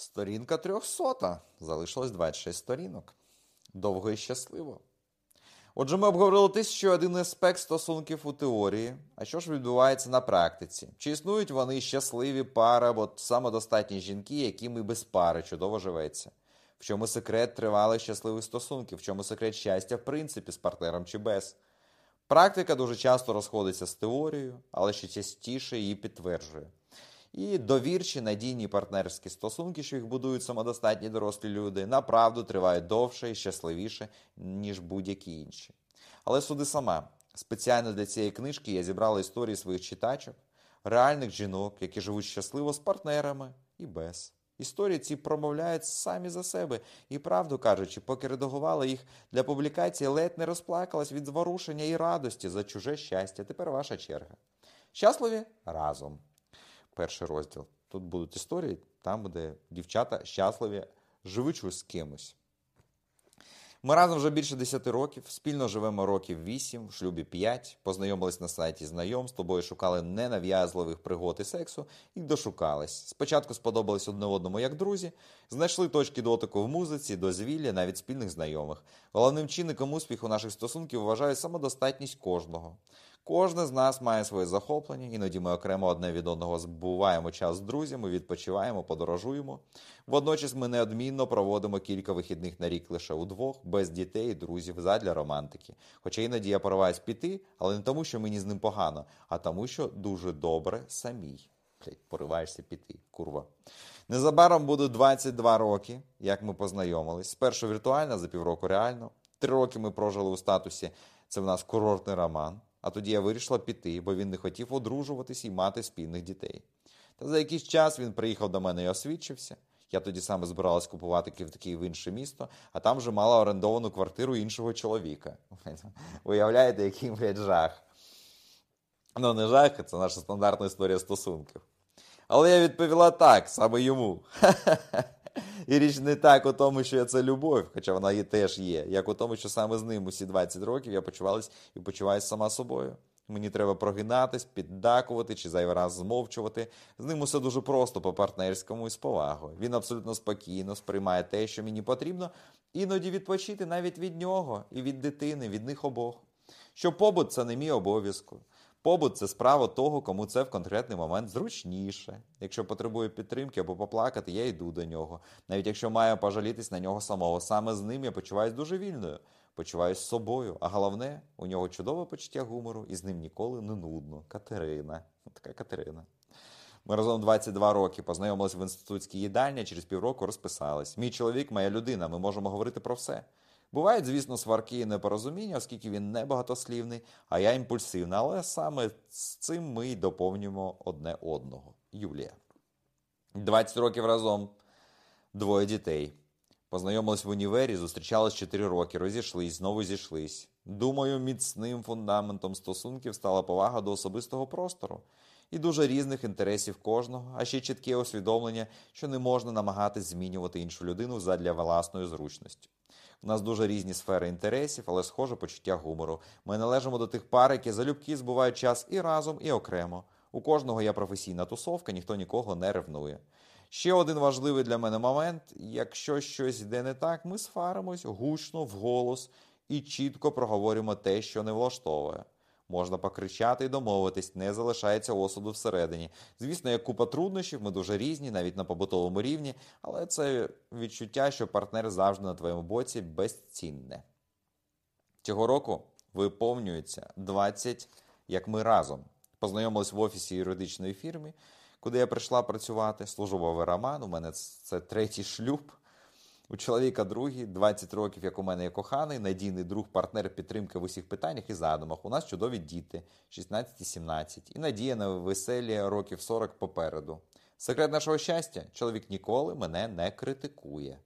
Сторінка трьохсота. Залишилось 26 сторінок. Довго і щасливо. Отже, ми обговорили тисячу один аспект стосунків у теорії. А що ж відбувається на практиці? Чи існують вони щасливі пари або самодостатні жінки, яким і без пари чудово живеться? В чому секрет тривалих щасливих стосунків? В чому секрет щастя, в принципі, з партнером чи без? Практика дуже часто розходиться з теорією, але ще частіше її підтверджує. І довірчі надійні партнерські стосунки, що їх будують самодостатні дорослі люди, направду тривають довше і щасливіше, ніж будь-які інші. Але суди сама. Спеціально для цієї книжки я зібрала історії своїх читачок, реальних жінок, які живуть щасливо з партнерами і без. Історії ці промовляють самі за себе, і правду кажучи, поки редагувала їх для публікації, ледь не розплакалась від зворушення і радості за чуже щастя. Тепер ваша черга. Щасливі разом перший розділ. Тут будуть історії, там буде дівчата щасливі, живучи з кимось. Ми разом вже більше 10 років, спільно живемо років 8, в шлюбі 5, познайомились на сайті знайом, з тобою шукали ненав'язливих пригод і сексу і дошукались. Спочатку сподобались одне одному як друзі, знайшли точки дотику в музиці, дозвілля, навіть спільних знайомих. Головним чинником успіху наших стосунків вважаю самодостатність кожного. Кожне з нас має своє захоплення, іноді ми окремо одне від одного збуваємо час з друзями, відпочиваємо, подорожуємо. Водночас ми неодмінно проводимо кілька вихідних на рік лише удвох, без дітей друзів, задля романтики. Хоча іноді я пориваюсь піти, але не тому, що мені з ним погано, а тому, що дуже добре самій. Пориваєшся піти, курва. Незабаром буде 22 роки, як ми познайомились. Спершу віртуально, за півроку реально. Три роки ми прожили у статусі. Це в нас курортний роман. А тоді я вирішила піти, бо він не хотів одружуватись і мати спільних дітей. Та за якийсь час він приїхав до мене і освідчився. Я тоді саме збиралась купувати квитки в інше місто, а там вже мала орендовану квартиру іншого чоловіка. Уявляєте, який блядь, жах. Ну, не жах, це наша стандартна історія стосунків. Але я відповіла так, саме йому. І річ не так у тому, що це любов, хоча вона і теж є, як у тому, що саме з ним усі 20 років я почувалась і почуваюся сама собою. Мені треба прогинатись, піддакувати чи зайвий раз змовчувати. З ним усе дуже просто по-партнерському і з повагою. Він абсолютно спокійно сприймає те, що мені потрібно, іноді відпочити навіть від нього і від дитини, від них обох. Що побут це не мій обов'язку. Побут це справа того, кому це в конкретний момент зручніше. Якщо потребує підтримки або поплакати, я йду до нього. Навіть якщо маю пожалітись на нього самого, саме з ним я почуваюся дуже вільною, почуваюся собою. А головне, у нього чудове почуття гумору, і з ним ніколи не нудно. Катерина. Така Катерина. Ми разом 22 роки познайомилися в інститутській їдальні, через півроку розписались. Мій чоловік, моя людина, ми можемо говорити про все. Бувають, звісно, сварки і непорозуміння, оскільки він не багатослівний, а я імпульсивна. Але саме з цим ми й доповнюємо одне одного. Юлія. 20 років разом, двоє дітей. Познайомились в універі, зустрічались 4 роки, розійшлись, знову зійшлись. Думаю, міцним фундаментом стосунків стала повага до особистого простору і дуже різних інтересів кожного, а ще чітке усвідомлення, що не можна намагатись змінювати іншу людину задля власної зручності. У нас дуже різні сфери інтересів, але схоже почуття гумору. Ми належимо до тих пар, які залюбки збувають час і разом, і окремо. У кожного є професійна тусовка, ніхто нікого не ревнує. Ще один важливий для мене момент: якщо щось йде не так, ми сваримось гучно, вголос і чітко проговорюємо те, що не влаштовує. Можна покричати і домовитись, не залишається осуду всередині. Звісно, є купа труднощів, ми дуже різні, навіть на побутовому рівні, але це відчуття, що партнер завжди на твоєму боці безцінне. Цього року виповнюється 20, як ми разом. Познайомились в офісі юридичної фірми, куди я прийшла працювати. Службовий роман. У мене це третій шлюб. У чоловіка другий, 20 років, як у мене є коханий, надійний друг, партнер підтримки в усіх питаннях і задумах. У нас чудові діти, 16 і 17, і надія на веселі років 40 попереду. Секрет нашого щастя: чоловік ніколи мене не критикує.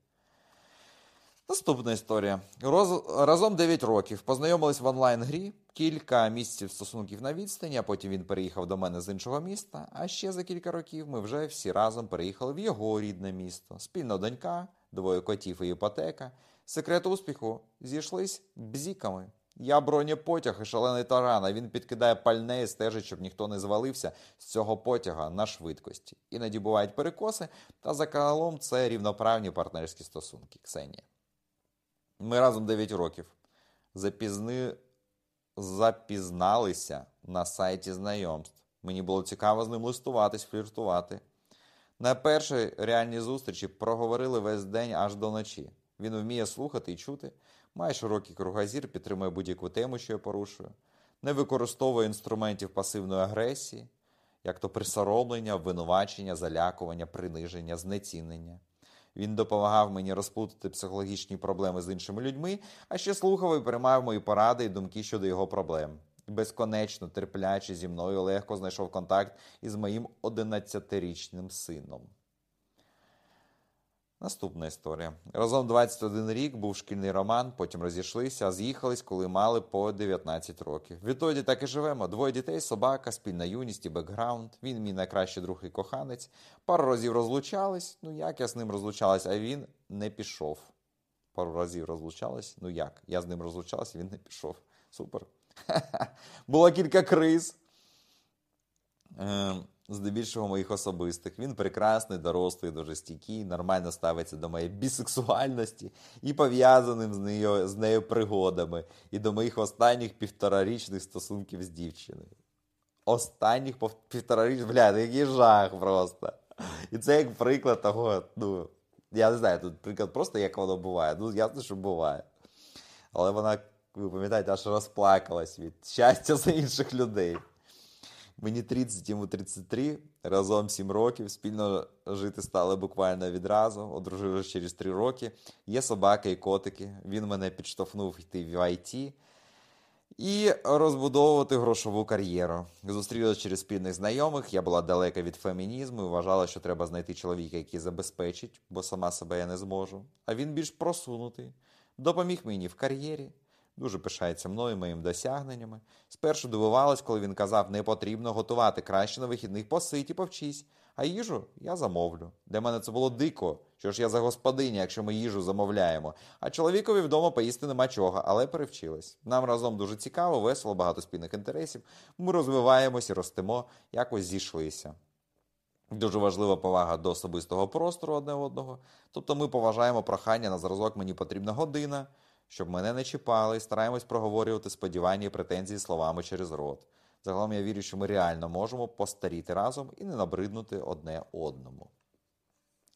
Наступна історія. Роз... Разом 9 років. Познайомились в онлайн-грі, кілька місяців стосунків на відстані, а потім він переїхав до мене з іншого міста. А ще за кілька років ми вже всі разом переїхали в його рідне місто. Спільна донька, двоє котів і іпотека. Секрет успіху зійшлись бзіками. Я бронепотяг і шалений таран, а він підкидає пальне і стежить, щоб ніхто не звалився з цього потяга на швидкості. Іноді бувають перекоси, та загалом це рівноправні партнерські стосунки. Ксенія. Ми разом 9 років. Запізни... Запізналися на сайті знайомств. Мені було цікаво з ним листуватись, фліртувати. На першій реальній зустрічі проговорили весь день аж до ночі. Він вміє слухати і чути, має широкий кругозір, підтримує будь-яку тему, що я порушую, не використовує інструментів пасивної агресії, як то присоромлення, обвинувачення, залякування, приниження, знецінення. Він допомагав мені розплутати психологічні проблеми з іншими людьми, а ще слухав і приймав мої поради і думки щодо його проблем. Безконечно терпляче зі мною легко знайшов контакт із моїм 11-річним сином. Наступна історія. Разом 21 рік був шкільний роман, потім розійшлися, з'їхались, коли мали по 19 років. Відтоді так і живемо. Двоє дітей, собака, спільна юність і бекграунд. Він мій найкращий друг і коханець. Пару разів розлучались. Ну як я з ним розлучалась, а він не пішов. Пару разів розлучались. Ну як? Я з ним розлучалась, він не пішов. Супер. Було кілька криз. Ем, здебільшого моїх особистих. Він прекрасний, дорослий, дуже стійкий, нормально ставиться до моєї бісексуальності і пов'язаним з нею з нею пригодами, і до моїх останніх півторарічних стосунків з дівчиною. Останніх півторарічних, бля, ну який жах просто. І це як приклад того, ну, я не знаю, тут приклад просто як воно буває. Ну, ясно, що буває. Але вона, ви пам'ятаєте, аж розплакалась від щастя за інших людей. Мені 30, йому 33, разом 7 років. Спільно жити стали буквально відразу, одружилися через 3 роки. Є собака і котики. Він мене підштовхнув йти в IT і розбудовувати грошову кар'єру. Зустрілися через спільних знайомих. Я була далека від фемінізму і вважала, що треба знайти чоловіка, який забезпечить, бо сама себе я не зможу. А він більш просунутий, допоміг мені в кар'єрі. Дуже пишається мною, моїм досягненнями. Спершу дивувалась, коли він казав, не потрібно готувати краще на вихідних посидь і повчись. А їжу я замовлю. Для мене це було дико, що ж я за господиня, якщо ми їжу замовляємо. А чоловікові вдома поїсти нема чого, але перевчилась. Нам разом дуже цікаво, весело, багато спільних інтересів. Ми розвиваємось і ростемо, якось зійшлися. Дуже важлива повага до особистого простору одне одного. Тобто ми поважаємо прохання на зразок, мені потрібна година щоб мене не чіпали і стараємось проговорювати сподівання і претензії словами через рот. Загалом я вірю, що ми реально можемо постаріти разом і не набриднути одне одному.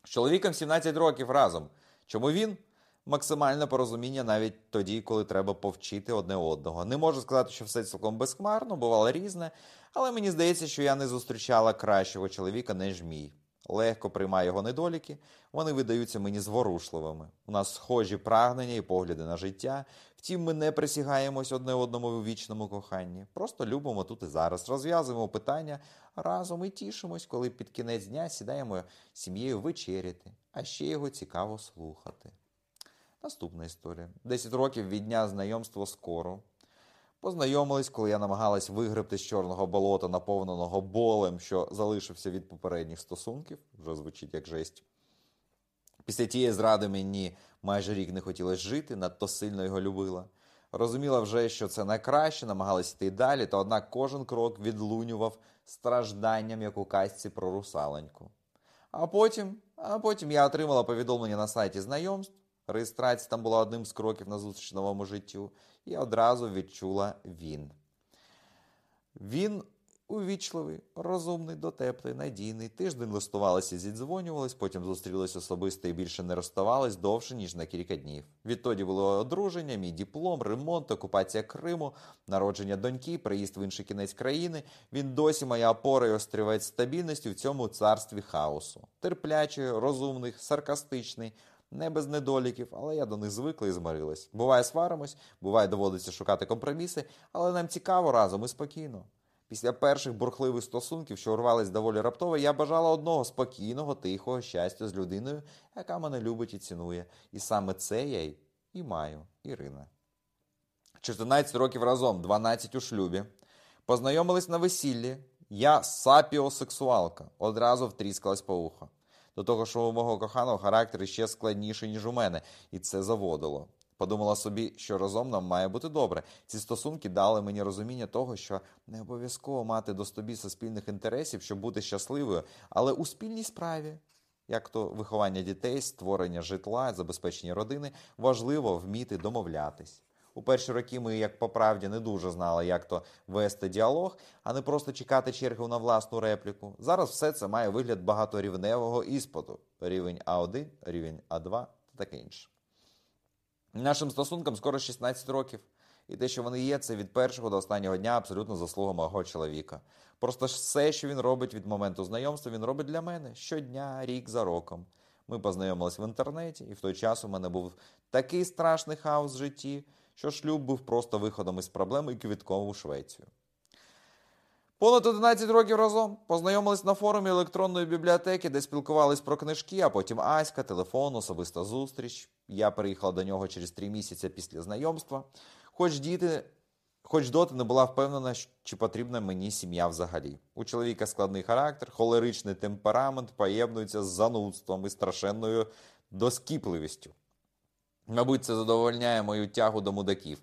З чоловіком 17 років разом. Чому він? Максимальне порозуміння навіть тоді, коли треба повчити одне одного. Не можу сказати, що все цілком безхмарно, бувало різне, але мені здається, що я не зустрічала кращого чоловіка, ніж мій легко приймаю його недоліки, вони видаються мені зворушливими. У нас схожі прагнення і погляди на життя. Втім, ми не присягаємось одне одному у вічному коханні. Просто любимо тут і зараз, розв'язуємо питання разом і тішимось, коли під кінець дня сідаємо сім'єю вечеряти, а ще його цікаво слухати. Наступна історія. Десять років від дня знайомства скоро. Познайомились, коли я намагалась вигребти з чорного болота, наповненого болем, що залишився від попередніх стосунків, вже звучить як жесть. Після тієї зради мені майже рік не хотілося жити, надто сильно його любила. Розуміла вже, що це найкраще, намагалась йти далі, та однак кожен крок відлунював стражданням, як у казці про русаленьку. А потім, а потім я отримала повідомлення на сайті знайомств. Реєстрація там була одним з кроків на зустріч новому життю, і одразу відчула він. Він увічливий, розумний, дотеплий, надійний. Тиждень листувалися, зідзвонювались, потім зустрілись особисто і більше не розставались довше, ніж на кілька днів. Відтоді було одруження, мій диплом, ремонт, окупація Криму, народження доньки, приїзд в інший кінець країни. Він досі моя опора і острівець стабільності в цьому царстві хаосу. Терплячий, розумний, саркастичний не без недоліків, але я до них звикла і змирилась. Буває, сваримось, буває, доводиться шукати компроміси, але нам цікаво разом і спокійно. Після перших бурхливих стосунків, що урвались доволі раптово, я бажала одного спокійного, тихого щастя з людиною, яка мене любить і цінує. І саме це я й і маю, Ірина. 14 років разом, 12 у шлюбі. Познайомились на весіллі. Я сапіосексуалка. Одразу втріскалась по ухо. До того, що у мого коханого характер ще складніший, ніж у мене, і це заводило. Подумала собі, що разом нам має бути добре. Ці стосунки дали мені розуміння того, що не обов'язково мати до стобіса спільних інтересів, щоб бути щасливою, але у спільній справі, як то виховання дітей, створення житла, забезпечення родини, важливо вміти домовлятись. У перші роки ми, як по правді, не дуже знали, як то вести діалог, а не просто чекати чергу на власну репліку. Зараз все це має вигляд багаторівневого іспиту: рівень А1, рівень А2 та таке інше. Нашим стосункам скоро 16 років. І те, що вони є, це від першого до останнього дня абсолютно заслуга мого чоловіка. Просто все, що він робить від моменту знайомства, він робить для мене щодня, рік за роком. Ми познайомились в інтернеті, і в той час у мене був такий страшний хаос в житті, що шлюб був просто виходом із проблеми і квітком у Швецію. Понад 11 років разом познайомились на форумі електронної бібліотеки, де спілкувались про книжки, а потім Аська, телефон, особиста зустріч. Я переїхала до нього через три місяці після знайомства. Хоч діти, хоч доти не була впевнена, чи потрібна мені сім'я взагалі. У чоловіка складний характер, холеричний темперамент поєднується з занудством і страшенною доскіпливістю. Мабуть, це задовольняє мою тягу до мудаків.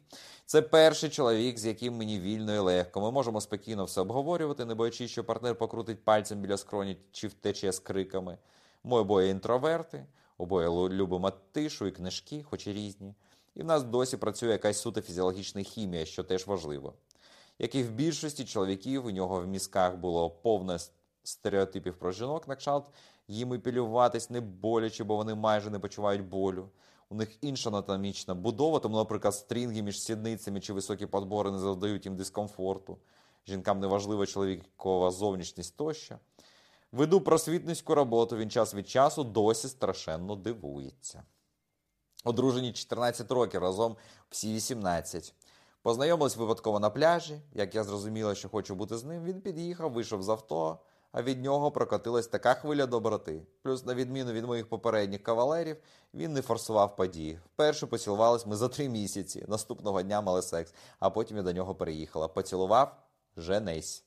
Це перший чоловік, з яким мені вільно і легко. Ми можемо спокійно все обговорювати, не боячись, що партнер покрутить пальцем біля скроні чи втече з криками. Ми обоє інтроверти, обоє любимо тишу і книжки, хоч і різні. І в нас досі працює якась суто фізіологічна хімія, що теж важливо. Як і в більшості чоловіків, у нього в мізках було повне стереотипів про жінок, на кшалт їм епілюватись не боляче, бо вони майже не почувають болю. У них інша анатомічна будова, тому, наприклад, стрінги між сідницями чи високі подбори не завдають їм дискомфорту. Жінкам не важлива чоловікова зовнішність тощо. Веду просвітницьку роботу, він час від часу досі страшенно дивується. Одружені 14 років, разом всі 18. Познайомились випадково на пляжі. Як я зрозуміла, що хочу бути з ним, він під'їхав, вийшов з авто, а від нього прокотилась така хвиля доброти. Плюс, на відміну від моїх попередніх кавалерів, він не форсував події. Вперше поцілувались ми за три місяці. Наступного дня мали секс, а потім я до нього переїхала. Поцілував женись.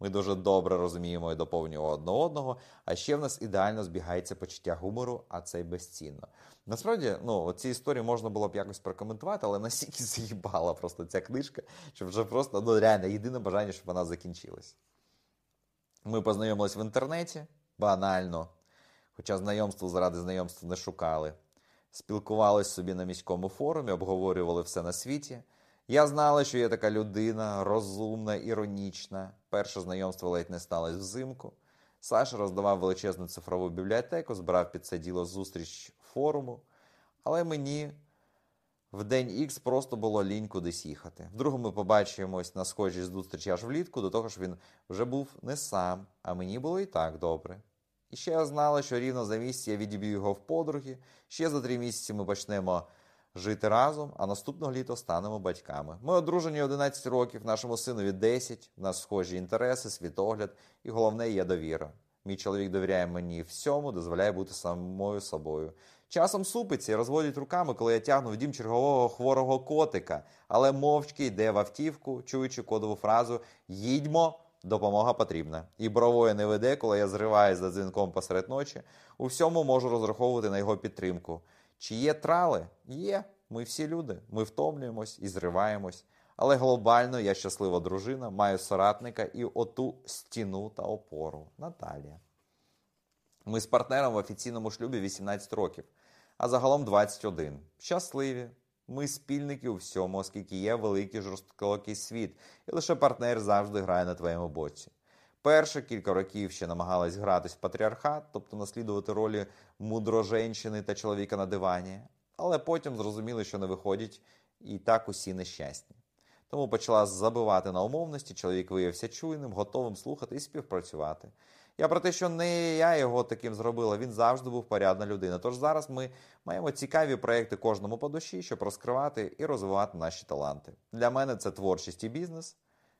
Ми дуже добре розуміємо і доповнюємо одне одного, а ще в нас ідеально збігається почуття гумору, а це й безцінно. Насправді, ну, ці історії можна було б якось прокоментувати, але настільки заїбала просто ця книжка, що вже просто ну, реально єдине бажання, щоб вона закінчилась. Ми познайомились в інтернеті банально, хоча знайомство заради знайомства не шукали. Спілкувались собі на міському форумі, обговорювали все на світі. Я знала, що є така людина, розумна, іронічна. Перше знайомство ледь не сталося взимку. Саша роздавав величезну цифрову бібліотеку, збирав під це діло зустріч форуму. Але мені в день Х просто було лінь кудись їхати. Вдруге ми побачимось на схожій зустрічі аж влітку, до того ж він вже був не сам, а мені було і так добре. І ще я знала, що рівно за місяць я відіб'ю його в подруги. Ще за три місяці ми почнемо жити разом, а наступного літа станемо батьками. Ми одружені 11 років, нашому синові 10, в нас схожі інтереси, світогляд, і головне є довіра. Мій чоловік довіряє мені всьому, дозволяє бути самою собою. Часом супиться і розводять руками, коли я тягну в дім чергового хворого котика, але мовчки йде в автівку, чуючи кодову фразу Їдьмо, допомога потрібна. І бровою не веде, коли я зриваюсь за дзвінком посеред ночі. У всьому можу розраховувати на його підтримку. Чи є трали? Є. Ми всі люди. Ми втомлюємось і зриваємось. Але глобально я щаслива дружина, маю соратника і оту стіну та опору. Наталія. Ми з партнером в офіційному шлюбі 18 років, а загалом 21. Щасливі. Ми спільники у всьому, оскільки є великий жорстокий світ, і лише партнер завжди грає на твоєму боці. Перше кілька років ще намагалась гратись в патріархат, тобто наслідувати ролі мудроженщини та чоловіка на дивані, але потім зрозуміли, що не виходять, і так усі нещасні. Тому почала забивати на умовності, чоловік виявився чуйним, готовим слухати і співпрацювати. Я про те, що не я його таким зробила, він завжди був порядна людина. Тож зараз ми маємо цікаві проекти кожному по душі, щоб розкривати і розвивати наші таланти. Для мене це творчість і бізнес,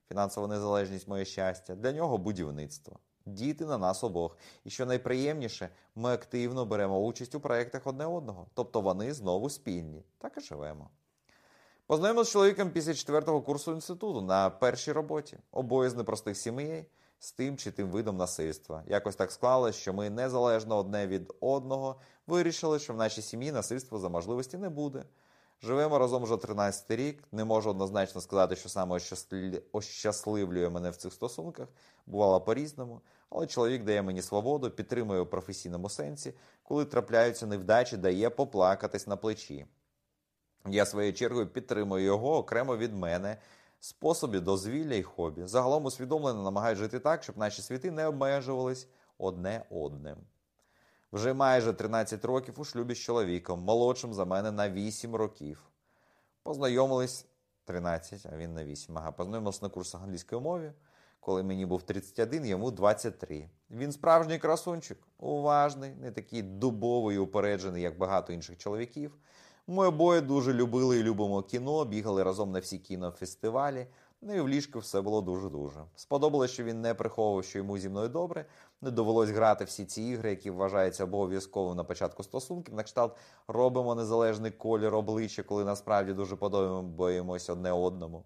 фінансова незалежність моє щастя, для нього будівництво. Діти на нас обох. І що найприємніше, ми активно беремо участь у проєктах одне одного, тобто вони знову спільні. Так і живемо. Познайомилися з чоловіком після четвертого курсу інституту на першій роботі, обоє з непростих сімей, з тим чи тим видом насильства. Якось так склалось, що ми незалежно одне від одного вирішили, що в нашій сім'ї насильства за можливості не буде. Живемо разом вже 13 рік. Не можу однозначно сказати, що саме ощасливлює мене в цих стосунках. Бувало по-різному. Але чоловік дає мені свободу, підтримує у професійному сенсі. Коли трапляються невдачі, дає поплакатись на плечі. Я своєю чергою підтримую його окремо від мене, способі дозвілля і хобі. Загалом усвідомлено намагаюсь жити так, щоб наші світи не обмежувались одне одним. Вже майже 13 років у шлюбі з чоловіком, молодшим за мене на 8 років. Познайомились 13, а він на 8. Ага, познайомились на курсах англійської мови. Коли мені був 31, йому 23. Він справжній красунчик, уважний, не такий дубовий і упереджений, як багато інших чоловіків. Ми обоє дуже любили і любимо кіно, бігали разом на всі кінофестивалі. Ну і в ліжку все було дуже-дуже. Сподобалось, що він не приховував, що йому зі мною добре. Не довелось грати всі ці ігри, які вважаються обов'язково на початку стосунків. На кшталт робимо незалежний колір обличчя, коли насправді дуже подобаємось одне одному.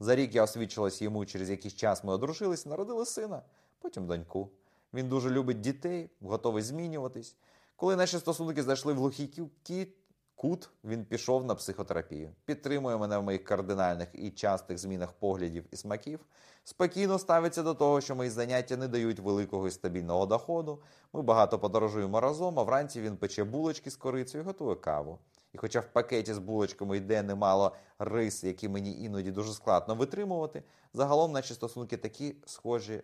За рік я освічилась йому, через якийсь час ми одружились, народили сина, потім доньку. Він дуже любить дітей, готовий змінюватись. Коли наші стосунки зайшли в глухий кі- кі- кут, він пішов на психотерапію. Підтримує мене в моїх кардинальних і частих змінах поглядів і смаків. Спокійно ставиться до того, що мої заняття не дають великого і стабільного доходу. Ми багато подорожуємо разом, а вранці він пече булочки з корицею і готує каву. І хоча в пакеті з булочками йде немало рис, які мені іноді дуже складно витримувати, загалом наші стосунки такі схожі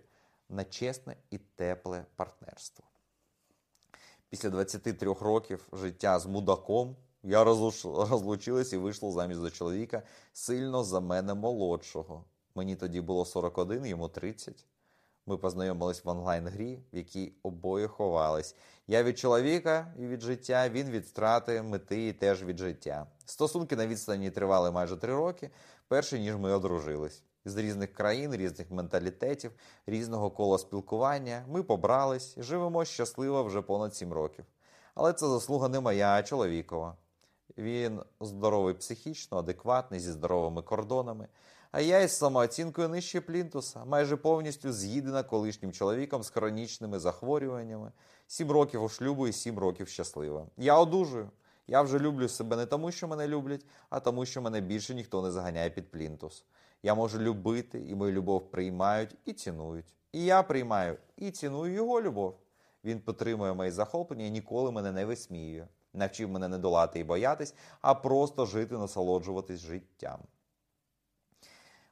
на чесне і тепле партнерство. Після 23 років життя з мудаком я розлуч- розлучилась і вийшла замість до чоловіка сильно за мене молодшого. Мені тоді було 41, йому 30. Ми познайомились в онлайн-грі, в якій обоє ховались. Я від чоловіка і від життя, він від страти, мети і теж від життя. Стосунки на відстані тривали майже три роки, перше ніж ми одружились. З різних країн, різних менталітетів, різного кола спілкування ми побрались живемо щасливо вже понад сім років. Але це заслуга не моя, а чоловікова. Він здоровий психічно, адекватний, зі здоровими кордонами. А я із самооцінкою нижче плінтуса, майже повністю з'їдена колишнім чоловіком з хронічними захворюваннями. Сім років у шлюбу і сім років щаслива. Я одужую. Я вже люблю себе не тому, що мене люблять, а тому, що мене більше ніхто не заганяє під плінтус. Я можу любити, і мою любов приймають і цінують. І я приймаю і ціную його любов. Він підтримує мої захоплення і ніколи мене не висміює. Навчив мене не долати і боятись, а просто жити, насолоджуватись життям.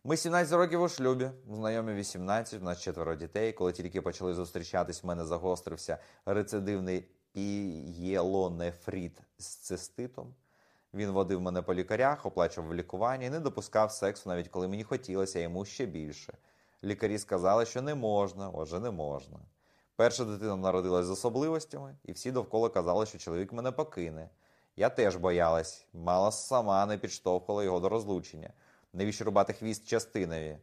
Ми 17 років у шлюбі, знайомі 18, у нас четверо дітей. Коли тільки почали зустрічатись, в мене загострився рецидивний пієлонефрит з циститом. Він водив мене по лікарях, оплачував лікування і не допускав сексу, навіть коли мені хотілося, йому ще більше. Лікарі сказали, що не можна, отже, не можна. Перша дитина народилась з особливостями, і всі довкола казали, що чоловік мене покине. Я теж боялась, мала сама не підштовхувала його до розлучення. Навіщо рубати хвіст частинові?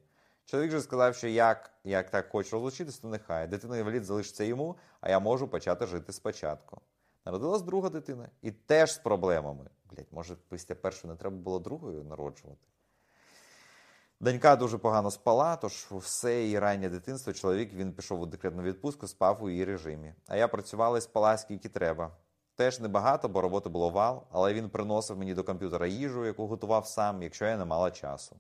Чоловік же сказав, що як, як так хоче розлучитись, то нехай. Дитина інвалід залишиться йому, а я можу почати жити спочатку. Народилась друга дитина і теж з проблемами. Блять, може, після першої не треба було другою народжувати. Донька дуже погано спала, тож все її раннє дитинство чоловік він пішов у декретну відпустку, спав у її режимі. А я працювала і спала скільки треба. Теж небагато, бо роботи було вал, але він приносив мені до комп'ютера їжу, яку готував сам, якщо я не мала часу.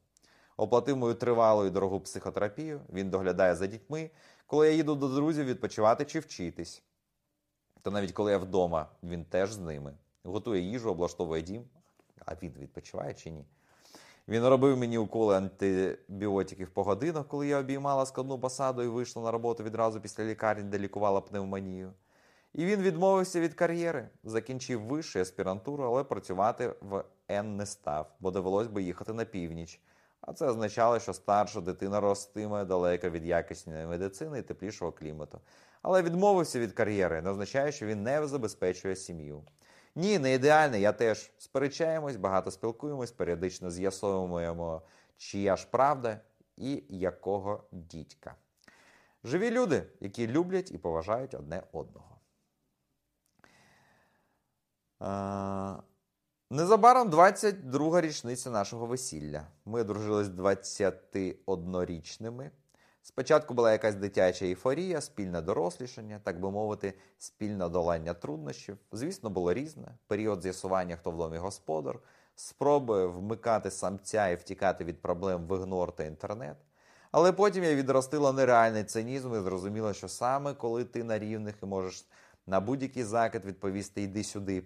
Оплатив мою тривалу і дорогу психотерапію, він доглядає за дітьми, коли я їду до друзів відпочивати чи вчитись. Та навіть коли я вдома, він теж з ними. Готує їжу, облаштовує дім, а він відпочиває чи ні. Він робив мені уколи антибіотиків по годинах, коли я обіймала складну посаду і вийшла на роботу відразу після лікарні, де лікувала пневмонію. І він відмовився від кар'єри, закінчив вищу аспірантуру, але працювати в Н не став, бо довелось би їхати на північ. А це означало, що старша дитина ростиме далеко від якісної медицини і теплішого клімату. Але відмовився від кар'єри, не означає, що він не забезпечує сім'ю. Ні, не ідеальний, я теж сперечаємось, багато спілкуємось, періодично з'ясовуємо, чия ж правда і якого дідька. Живі люди, які люблять і поважають одне одного. Незабаром 22 річниця нашого весілля. Ми одружились 21-річними. Спочатку була якась дитяча ейфорія, спільне дорослішання, так би мовити, спільне долання труднощів. Звісно, було різне. Період з'ясування, хто в домі господар, спроби вмикати самця і втікати від проблем в ігнор та інтернет. Але потім я відростила нереальний цинізм і зрозуміла, що саме коли ти на рівних і можеш на будь-який закид відповісти йди сюди,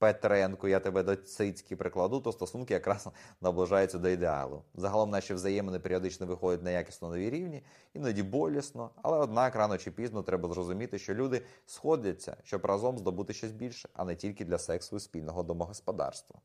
Петренко, я тебе до цицьки прикладу, то стосунки якраз наближаються до ідеалу. Загалом наші взаємини періодично виходять на якісно нові рівні, іноді болісно, але однак рано чи пізно треба зрозуміти, що люди сходяться, щоб разом здобути щось більше, а не тільки для сексу і спільного домогосподарства.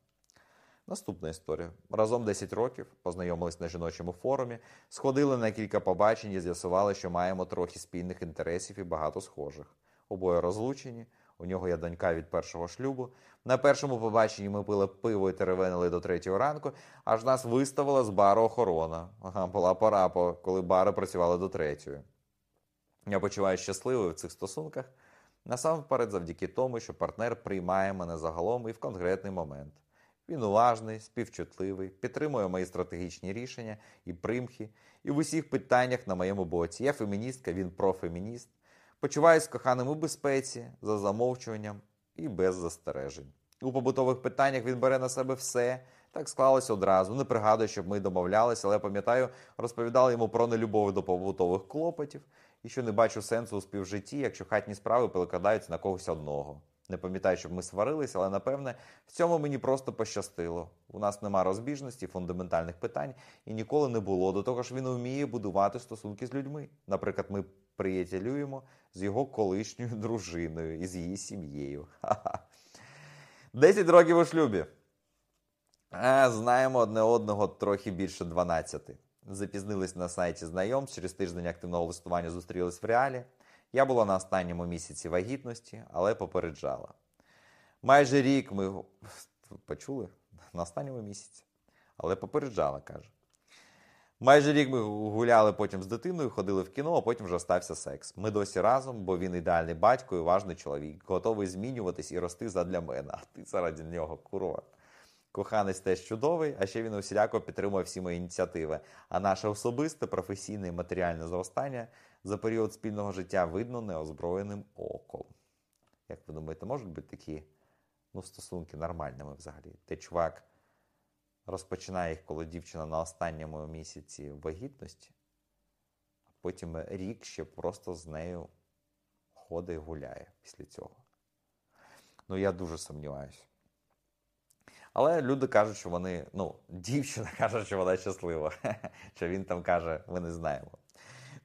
Наступна історія. Разом 10 років познайомились на жіночому форумі, сходили на кілька побачень і з'ясували, що маємо трохи спільних інтересів і багато схожих. Обоє розлучені. У нього є донька від першого шлюбу. На першому побаченні ми пили пиво і теревенили до третього ранку, аж нас виставила з бару охорона. Ага, була пора, коли бари працювали до третьої. Я почуваю щасливою в цих стосунках. Насамперед, завдяки тому, що партнер приймає мене загалом і в конкретний момент. Він уважний, співчутливий, підтримує мої стратегічні рішення і примхи, і в усіх питаннях на моєму боці. Я феміністка, він профемініст. Почуваюсь коханим у безпеці, за замовчуванням і без застережень. У побутових питаннях він бере на себе все. Так склалося одразу. Не пригадую, щоб ми домовлялися, але пам'ятаю, розповідали йому про нелюбов до побутових клопотів і що не бачу сенсу у співжитті, якщо хатні справи перекладаються на когось одного. Не пам'ятаю, щоб ми сварилися, але напевне в цьому мені просто пощастило. У нас нема розбіжності, фундаментальних питань і ніколи не було. До того ж, він вміє будувати стосунки з людьми. Наприклад, ми приятелюємо з його колишньою дружиною і з її сім'єю. Десять років у шлюбі. А, Знаємо одне одного трохи більше 12. Запізнились на сайті знайомств, через тиждень активного листування зустрілись в реалі. Я була на останньому місяці вагітності, але попереджала. Майже рік ми почули на останньому місяці, але попереджала, каже. Майже рік ми гуляли потім з дитиною, ходили в кіно, а потім вже стався секс. Ми досі разом, бо він ідеальний батько і важний чоловік, готовий змінюватись і рости задля мене. А ти заради нього, курва. Коханець теж чудовий, а ще він усіляко підтримує всі мої ініціативи. А наше особисте, професійне і матеріальне зростання за період спільного життя видно неозброєним оком. Як ви думаєте, можуть бути такі ну, стосунки нормальними взагалі? Ти чувак розпочинає їх, коли дівчина на останньому місяці вагітності, а потім рік ще просто з нею ходить і гуляє після цього. Ну, я дуже сумніваюся. Але люди кажуть, що вони, ну, дівчина каже, що вона щаслива. Що він там каже, ми не знаємо.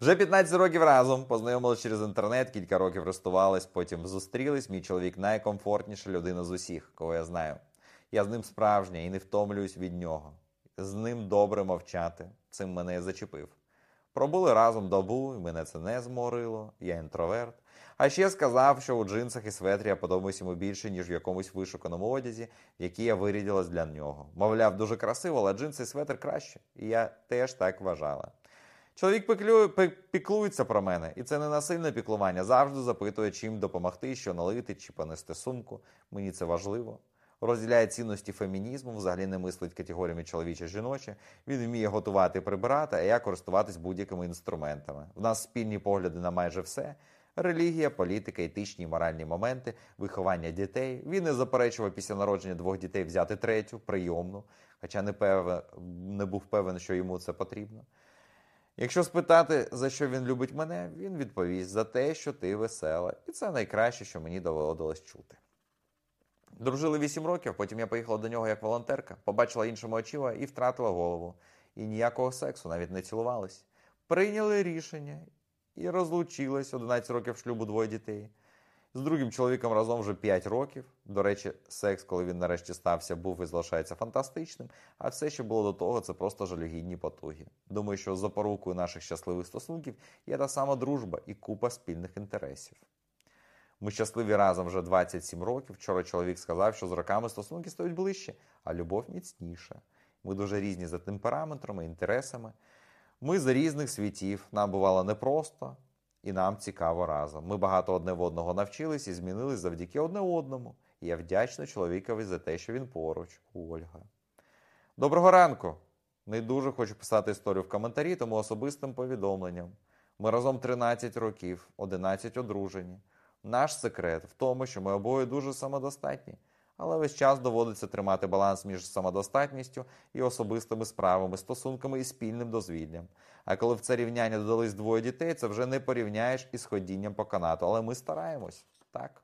Вже 15 років разом познайомилися через інтернет, кілька років рестувались, потім зустрілись. Мій чоловік найкомфортніша людина з усіх, кого я знаю. Я з ним справжня і не втомлююсь від нього. З ним добре мовчати. Цим мене зачепив. Пробули разом добу, і мене це не зморило, я інтроверт. А ще сказав, що у джинсах і светрі я подобаюсь йому більше, ніж в якомусь вишуканому одязі, який я вирядилась для нього. Мовляв, дуже красиво, але джинси і светр краще. І я теж так вважала. Чоловік піклується про мене, і це не насильне піклування. Завжди запитує, чим допомогти, що налити, чи понести сумку. Мені це важливо. Розділяє цінності фемінізму, взагалі не мислить категоріями чоловіче жіноче. Він вміє готувати прибирати, а я користуватись будь-якими інструментами. В нас спільні погляди на майже все. Релігія, політика, етичні і моральні моменти, виховання дітей. Він не заперечував після народження двох дітей взяти третю, прийомну, хоча не, пев... не був певен, що йому це потрібно. Якщо спитати, за що він любить мене, він відповість за те, що ти весела, і це найкраще, що мені доводилось чути. Дружили 8 років, потім я поїхала до нього як волонтерка, побачила іншому очима і втратила голову. І ніякого сексу, навіть не цілувались. Прийняли рішення і розлучились 11 років шлюбу двоє дітей. З другим чоловіком разом вже 5 років. До речі, секс, коли він нарешті стався, був і залишається фантастичним. А все, що було до того, це просто жалюгідні потуги. Думаю, що запорукою наших щасливих стосунків є та сама дружба і купа спільних інтересів. Ми щасливі разом вже 27 років. Вчора чоловік сказав, що з роками стосунки стають ближче, а любов міцніша. Ми дуже різні за темпераментами, інтересами. Ми з різних світів. Нам бувало непросто, і нам цікаво разом. Ми багато одне в одного навчились і змінились завдяки одне одному. І я вдячна чоловікові за те, що він поруч, Ольга. Доброго ранку! Не дуже хочу писати історію в коментарі, тому особистим повідомленням. Ми разом 13 років, 11 одружені. Наш секрет в тому, що ми обоє дуже самодостатні, але весь час доводиться тримати баланс між самодостатністю і особистими справами, стосунками і спільним дозвіллям. А коли в це рівняння додались двоє дітей, це вже не порівняєш із ходінням по канату. Але ми стараємось, так.